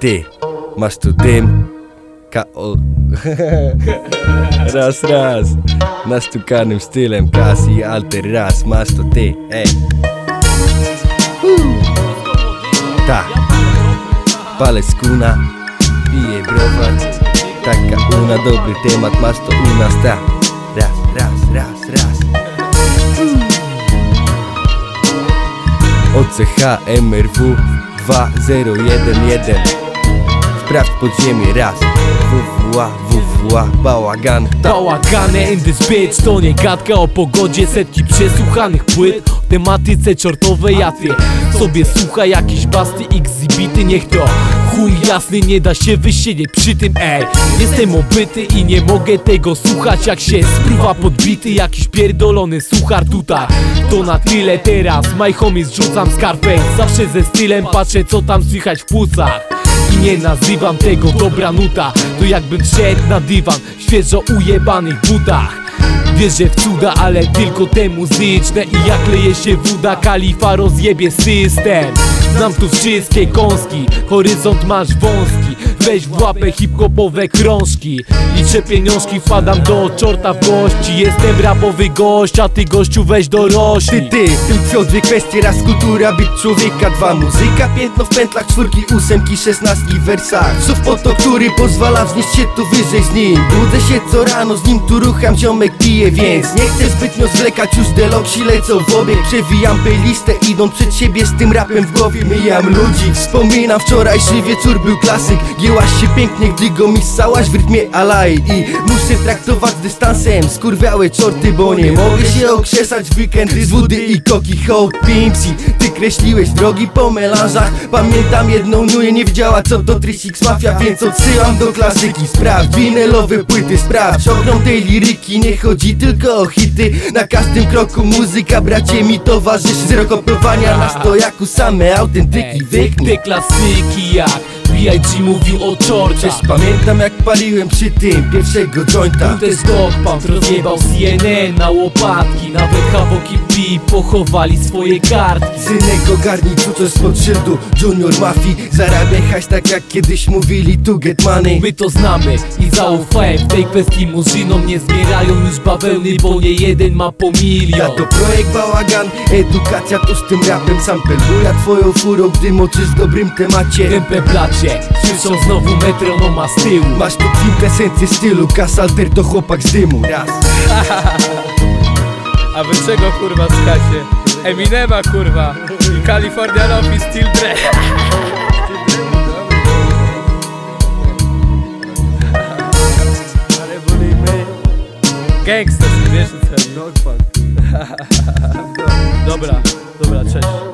Ty, masz tu dym K.O. raz, raz Nastukanym stylem Kasi alter raz Masz to ty, ej Ta Palę skuna Piję browar Taka una, dobry temat Masz to u nas, ta Raz, raz, raz, raz OCH MRW 2011 Sprawdź podziemie raz WWA, WWA, bałagan. Bałagany in this bitch To nie gadka o pogodzie. Setki przesłuchanych płyt O tematyce czortowej ja ty Sobie słucha jakiś basty exhibity Niech to chuj jasny Nie da się wysiedzieć przy tym ej. Jestem obyty i nie mogę tego słuchać Jak się spruwa podbity Jakiś pierdolony suchar tutaj. To na tyle teraz My homies rzucam Scarface Zawsze ze stylem patrzę co tam słychać w płucach nie nazywam tego dobra nuta. To jakbym szedł na dywan w świeżo ujebanych butach. Wierzę w cuda, ale tylko te muzyczne I jak leje się woda, kalifa rozjebie system. Znam tu wszystkie kąski, horyzont masz wąski Weź w łapę hip-hopowe krążki. Liczę pieniążki, wpadam do czorta w gości. Jestem rapowy gość, a ty gościu weź Ty, dorośli ty, tylko dwie kwestie Raz kultura, byt człowieka Dwa muzyka, piętno w pętlach Czwórki, ósemki, szesnastki w wersach. Słów to, który pozwala wznieść się tu wyżej z nim. Budzę się co rano, z nim tu rucham Ziomek pije, więc nie chcę zbytnio zwlekać Już deloksi lecą w obieg Przewijam playlistę, idąc przed siebie Z tym rapem w głowie mijam ludzi. Wspominam wczorajszy wieczór, był klasyk Gięłaś się pięknie, gdy go misałaś w rytmie alaj I muszę traktować z dystansem Skurwiałe czorty, bo nie mogę się okrzesać w weekendy z wody i koki hot pimpsi Ty kreśliłeś drogi po melanżach. Pamiętam jedną nuję, nie wiedziała co to Trysix Mafia Więc odsyłam do klasyki. Sprawdź winylowe płyty, sprawdź ogrom tej liryki. Nie chodzi tylko o hity. Na każdym kroku muzyka, bracie mi towarzyszy. Zero kopiowania na stojaku, same autentyki. Wyknij. Te klasyki jak B.I.G. mówił o Przecież pamiętam jak paliłem przy tym pierwszego jointa. Był też Dogpound, rozjebał CNN na łopatki. Nawet Havoc i P pochowali swoje kartki. Synek ogarnij tu coś spod szyldu. Junior Mafii Zarabiaj hajs tak jak kiedyś mówili tu get money My to znamy i zaufałem w tej kwestii murzynom Nie zbierają już bawełny, bo nie jeden ma po Ja milion to projekt bałagan, edukacja tu z tym rapem Sam peluja twoją furą, gdy moczysz w dobrym temacie. Tępe blacie, słyszą znowu metronoma z tyłu? Masz tu kwintesencję stylu, kasalter to chłopak z dymu. Raz. A wy czego kurwa skacie? Eminema kurwa. I California Love i Steel Dre Gangsters, wiesz co? Dobra, dobra, cześć